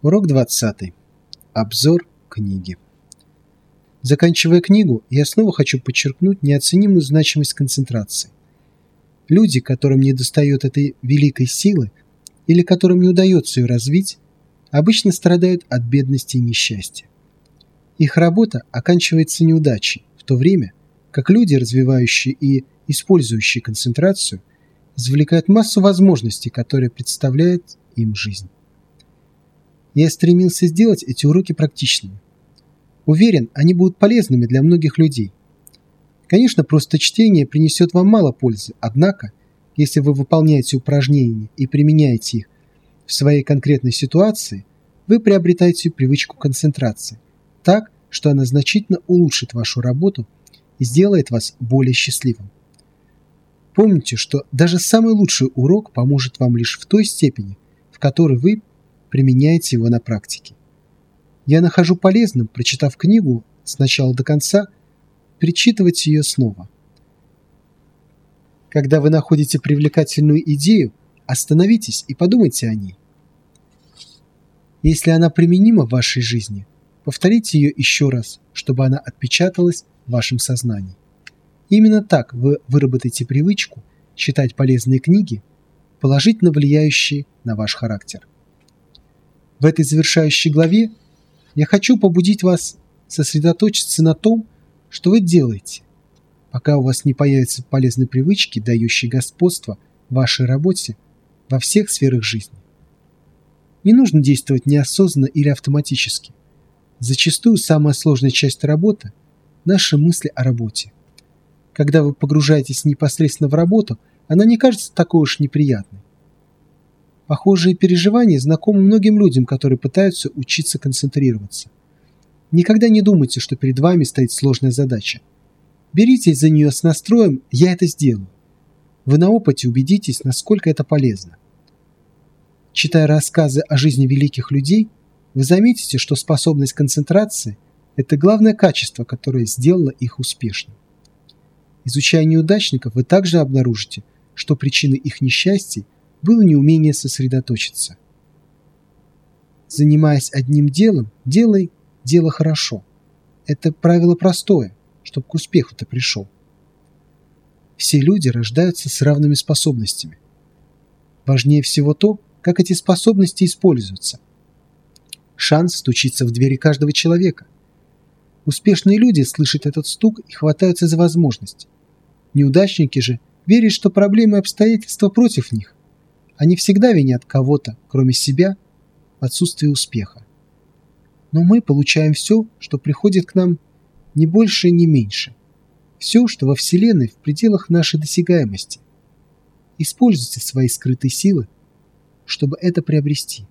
Урок 20. Обзор книги. Заканчивая книгу, я снова хочу подчеркнуть неоценимую значимость концентрации. Люди, которым не достает этой великой силы или которым не удается ее развить, обычно страдают от бедности и несчастья. Их работа оканчивается неудачей, в то время как люди, развивающие и использующие концентрацию, извлекают массу возможностей, которые представляет им жизнь. Я стремился сделать эти уроки практичными. Уверен, они будут полезными для многих людей. Конечно, просто чтение принесет вам мало пользы, однако, если вы выполняете упражнения и применяете их в своей конкретной ситуации, вы приобретаете привычку концентрации, так, что она значительно улучшит вашу работу и сделает вас более счастливым. Помните, что даже самый лучший урок поможет вам лишь в той степени, в которой вы применяете его на практике. Я нахожу полезным, прочитав книгу с начала до конца, перечитывать ее снова. Когда вы находите привлекательную идею, остановитесь и подумайте о ней. Если она применима в вашей жизни, повторите ее еще раз, чтобы она отпечаталась в вашем сознании. Именно так вы выработаете привычку читать полезные книги, положительно влияющие на ваш характер. В этой завершающей главе я хочу побудить вас сосредоточиться на том, что вы делаете, пока у вас не появятся полезные привычки, дающие господство вашей работе во всех сферах жизни. Не нужно действовать неосознанно или автоматически. Зачастую самая сложная часть работы – наши мысли о работе. Когда вы погружаетесь непосредственно в работу, она не кажется такой уж неприятной. Похожие переживания знакомы многим людям, которые пытаются учиться концентрироваться. Никогда не думайте, что перед вами стоит сложная задача. Беритесь за нее с настроем «я это сделаю». Вы на опыте убедитесь, насколько это полезно. Читая рассказы о жизни великих людей, вы заметите, что способность концентрации – это главное качество, которое сделало их успешным. Изучая неудачников, вы также обнаружите, что причины их несчастья – было неумение сосредоточиться. Занимаясь одним делом, делай дело хорошо. Это правило простое, чтобы к успеху ты пришел. Все люди рождаются с равными способностями. Важнее всего то, как эти способности используются. Шанс стучится в двери каждого человека. Успешные люди слышат этот стук и хватаются за возможность. Неудачники же верят, что проблемы и обстоятельства против них, они всегда винят кого-то, кроме себя, в отсутствии успеха. Но мы получаем все, что приходит к нам, не больше и не меньше. Все, что во Вселенной в пределах нашей досягаемости. Используйте свои скрытые силы, чтобы это приобрести.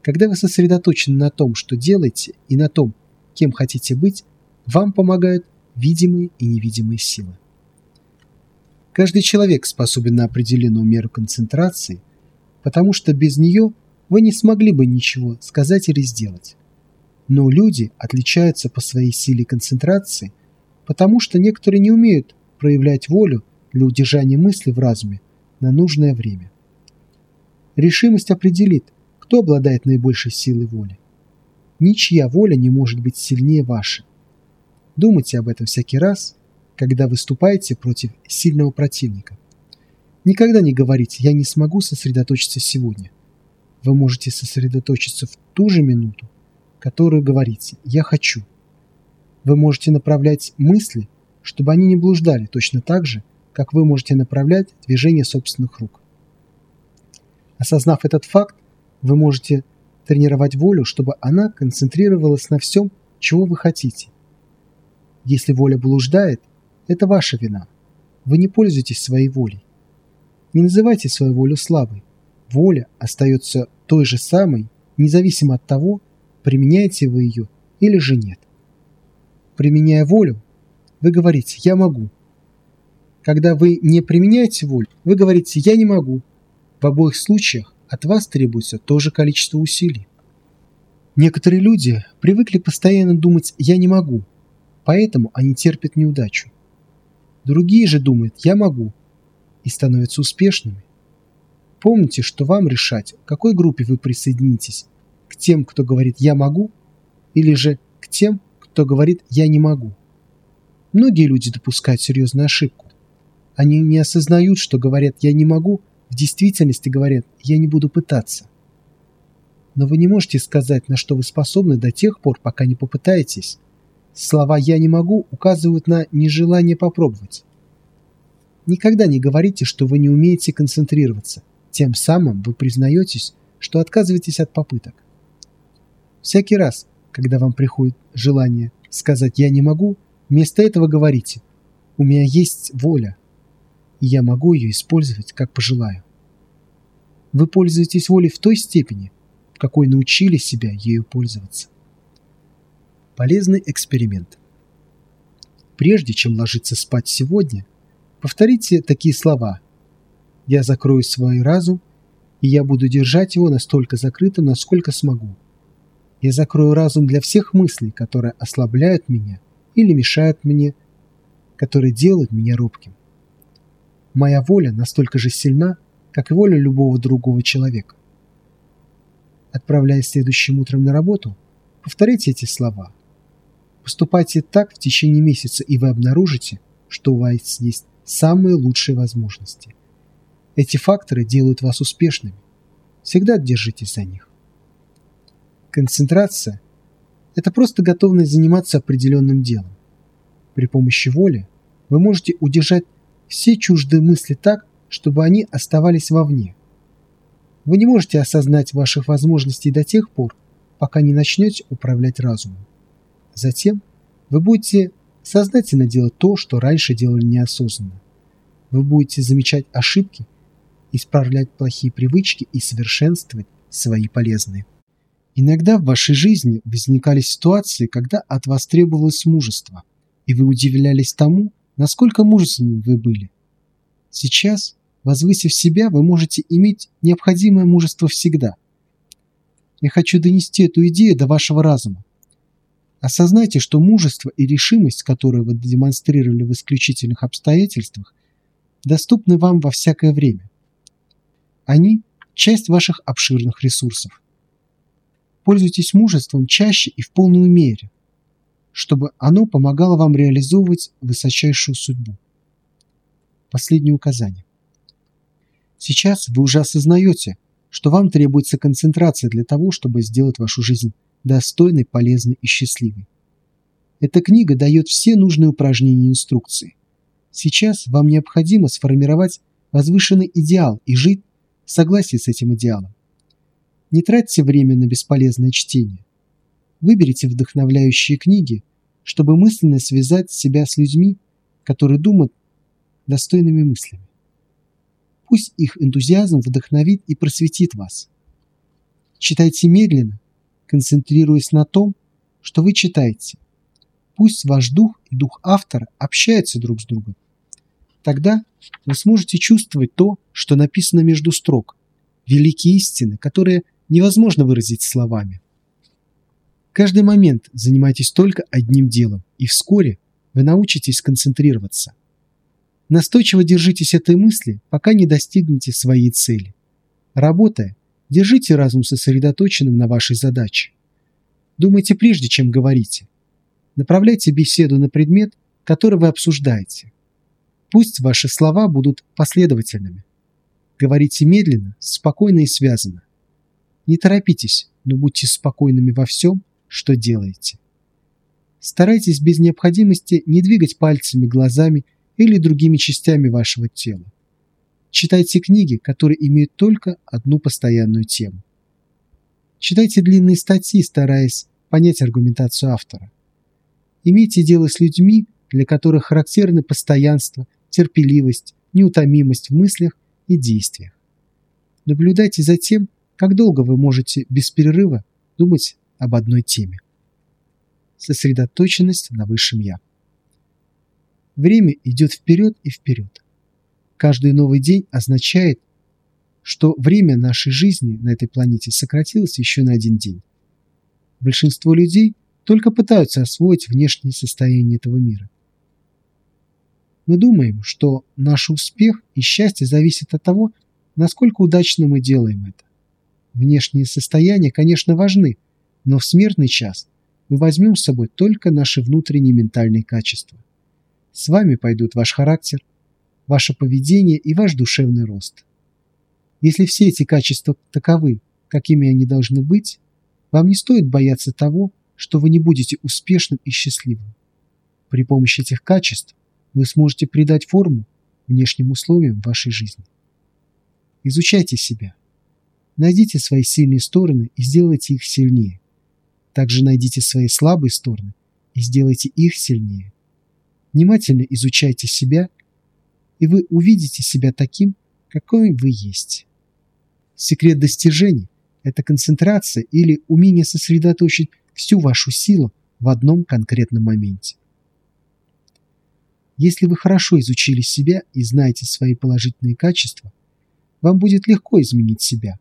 Когда вы сосредоточены на том, что делаете, и на том, кем хотите быть, вам помогают видимые и невидимые силы. Каждый человек способен на определенную меру концентрации, потому что без нее вы не смогли бы ничего сказать или сделать. Но люди отличаются по своей силе концентрации, потому что некоторые не умеют проявлять волю для удержания мысли в разуме на нужное время. Решимость определит, кто обладает наибольшей силой воли. Ничья воля не может быть сильнее вашей. Думайте об этом всякий раз, когда выступаете против сильного противника. Никогда не говорите «я не смогу сосредоточиться сегодня». Вы можете сосредоточиться в ту же минуту, которую говорите «я хочу». Вы можете направлять мысли, чтобы они не блуждали точно так же, как вы можете направлять движение собственных рук. Осознав этот факт, вы можете тренировать волю, чтобы она концентрировалась на всем, чего вы хотите. Если воля блуждает, это ваша вина. Вы не пользуетесь своей волей. Не называйте свою волю слабой. Воля остается той же самой, независимо от того, применяете вы ее или же нет. Применяя волю, вы говорите «я могу». Когда вы не применяете волю, вы говорите «я не могу». В обоих случаях от вас требуется то же количество усилий. Некоторые люди привыкли постоянно думать «я не могу», поэтому они терпят неудачу. Другие же думают «я могу» и становятся успешными. Помните, что вам решать, к какой группе вы присоединитесь, к тем, кто говорит «я могу», или же к тем, кто говорит «я не могу». Многие люди допускают серьезную ошибку. Они не осознают, что говорят «я не могу», в действительности говорят «я не буду пытаться». Но вы не можете сказать, на что вы способны до тех пор, пока не попытаетесь. Слова «я не могу» указывают на нежелание попробовать. Никогда не говорите, что вы не умеете концентрироваться. Тем самым вы признаетесь, что отказываетесь от попыток. Всякий раз, когда вам приходит желание сказать «я не могу», вместо этого говорите «у меня есть воля, и я могу ее использовать, как пожелаю». Вы пользуетесь волей в той степени, в какой научили себя ею пользоваться. Полезный эксперимент. Прежде чем ложиться спать сегодня, повторите такие слова «Я закрою свой разум и я буду держать его настолько закрытым, насколько смогу. Я закрою разум для всех мыслей, которые ослабляют меня или мешают мне, которые делают меня робким. Моя воля настолько же сильна, как и воля любого другого человека. Отправляясь следующим утром на работу, повторите эти слова. Поступайте так в течение месяца, и вы обнаружите, что у вас есть самые лучшие возможности – эти факторы делают вас успешными. Всегда держитесь за них. Концентрация – это просто готовность заниматься определенным делом. При помощи воли вы можете удержать все чуждые мысли так, чтобы они оставались вовне. Вы не можете осознать ваших возможностей до тех пор, пока не начнете управлять разумом. Затем вы будете сознательно делать то, что раньше делали неосознанно. Вы будете замечать ошибки исправлять плохие привычки и совершенствовать свои полезные. Иногда в вашей жизни возникали ситуации, когда от вас требовалось мужество, и вы удивлялись тому, насколько мужественны вы были. Сейчас, возвысив себя, вы можете иметь необходимое мужество всегда. Я хочу донести эту идею до вашего разума. Осознайте, что мужество и решимость, которые вы демонстрировали в исключительных обстоятельствах, доступны вам во всякое время. Они – часть ваших обширных ресурсов. Пользуйтесь мужеством чаще и в полную мере, чтобы оно помогало вам реализовывать высочайшую судьбу. Последнее указание. Сейчас вы уже осознаете, что вам требуется концентрация для того, чтобы сделать вашу жизнь достойной, полезной и счастливой. Эта книга дает все нужные упражнения и инструкции. Сейчас вам необходимо сформировать возвышенный идеал и жить согласии с этим идеалом. Не тратьте время на бесполезное чтение. Выберите вдохновляющие книги, чтобы мысленно связать себя с людьми, которые думают достойными мыслями. Пусть их энтузиазм вдохновит и просветит вас. Читайте медленно, концентрируясь на том, что вы читаете. Пусть ваш дух и дух автора общаются друг с другом. Тогда вы сможете чувствовать то, что написано между строк, великие истины, которые невозможно выразить словами. Каждый момент занимайтесь только одним делом, и вскоре вы научитесь концентрироваться. Настойчиво держитесь этой мысли, пока не достигнете своей цели. Работая, держите разум сосредоточенным на вашей задаче. Думайте прежде, чем говорите. Направляйте беседу на предмет, который вы обсуждаете. Пусть ваши слова будут последовательными. Говорите медленно, спокойно и связано. Не торопитесь, но будьте спокойными во всем, что делаете. Старайтесь без необходимости не двигать пальцами, глазами или другими частями вашего тела. Читайте книги, которые имеют только одну постоянную тему. Читайте длинные статьи, стараясь понять аргументацию автора. Имейте дело с людьми, для которых характерны постоянство терпеливость, неутомимость в мыслях и действиях. Наблюдайте за тем, как долго вы можете без перерыва думать об одной теме. Сосредоточенность на высшем «Я». Время идет вперед и вперед. Каждый новый день означает, что время нашей жизни на этой планете сократилось еще на один день. Большинство людей только пытаются освоить внешнее состояние этого мира. Мы думаем, что наш успех и счастье зависят от того, насколько удачно мы делаем это. Внешние состояния, конечно, важны, но в смертный час мы возьмем с собой только наши внутренние ментальные качества. С вами пойдут ваш характер, ваше поведение и ваш душевный рост. Если все эти качества таковы, какими они должны быть, вам не стоит бояться того, что вы не будете успешным и счастливым. При помощи этих качеств вы сможете придать форму внешним условиям вашей жизни. Изучайте себя. Найдите свои сильные стороны и сделайте их сильнее. Также найдите свои слабые стороны и сделайте их сильнее. Внимательно изучайте себя, и вы увидите себя таким, какой вы есть. Секрет достижений – это концентрация или умение сосредоточить всю вашу силу в одном конкретном моменте. Если вы хорошо изучили себя и знаете свои положительные качества, вам будет легко изменить себя.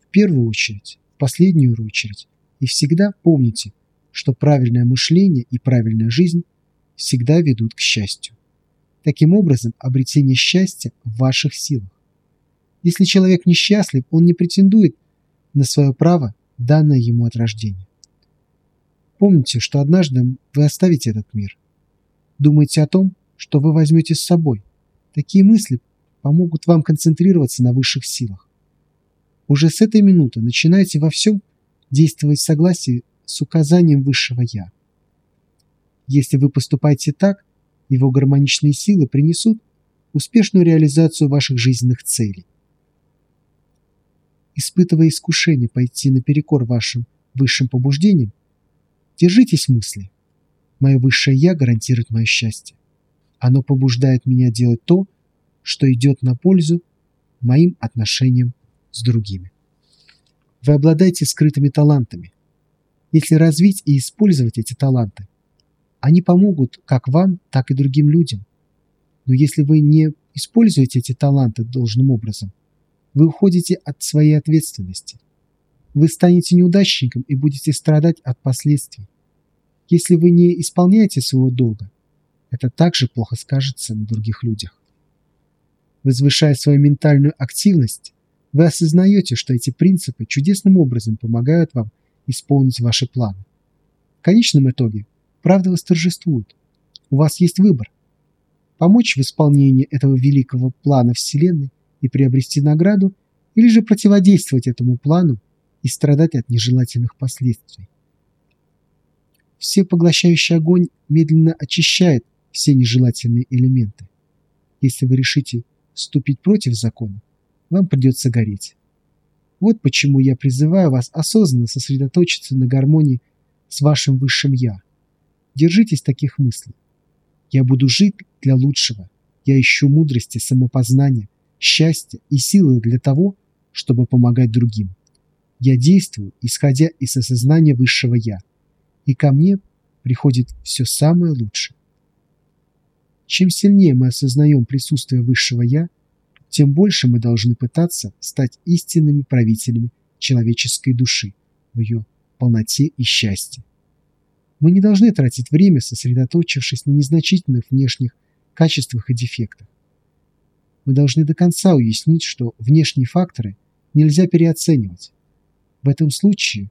В первую очередь, в последнюю очередь, и всегда помните, что правильное мышление и правильная жизнь всегда ведут к счастью. Таким образом, обретение счастья в ваших силах. Если человек несчастлив, он не претендует на свое право, данное ему от рождения. Помните, что однажды вы оставите этот мир. Думайте о том, что вы возьмете с собой. Такие мысли помогут вам концентрироваться на высших силах. Уже с этой минуты начинайте во всем действовать в согласии с указанием высшего Я. Если вы поступаете так, его гармоничные силы принесут успешную реализацию ваших жизненных целей. Испытывая искушение пойти наперекор вашим высшим побуждениям, держитесь мысли. Мое высшее Я гарантирует мое счастье. Оно побуждает меня делать то, что идет на пользу моим отношениям с другими. Вы обладаете скрытыми талантами. Если развить и использовать эти таланты, они помогут как вам, так и другим людям. Но если вы не используете эти таланты должным образом, вы уходите от своей ответственности. Вы станете неудачником и будете страдать от последствий. Если вы не исполняете своего долга, это также плохо скажется на других людях. Возвышая свою ментальную активность, вы осознаете, что эти принципы чудесным образом помогают вам исполнить ваши планы. В конечном итоге правда восторжествует. У вас есть выбор. Помочь в исполнении этого великого плана Вселенной и приобрести награду, или же противодействовать этому плану и страдать от нежелательных последствий. Все поглощающий огонь медленно очищает все нежелательные элементы. Если вы решите вступить против закона, вам придется гореть. Вот почему я призываю вас осознанно сосредоточиться на гармонии с вашим высшим «Я». Держитесь таких мыслей. Я буду жить для лучшего. Я ищу мудрости, самопознания, счастья и силы для того, чтобы помогать другим. Я действую, исходя из осознания высшего «Я», и ко мне приходит все самое лучшее. Чем сильнее мы осознаем присутствие высшего «Я», тем больше мы должны пытаться стать истинными правителями человеческой души в ее полноте и счастье. Мы не должны тратить время, сосредоточившись на незначительных внешних качествах и дефектах. Мы должны до конца уяснить, что внешние факторы нельзя переоценивать. В этом случае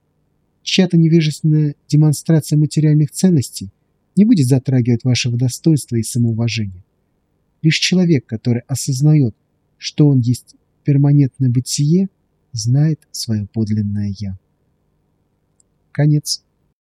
чья-то невежественная демонстрация материальных ценностей не будет затрагивать вашего достоинства и самоуважения. Лишь человек, который осознает, что он есть перманентное бытие, знает свое подлинное «Я». Конец.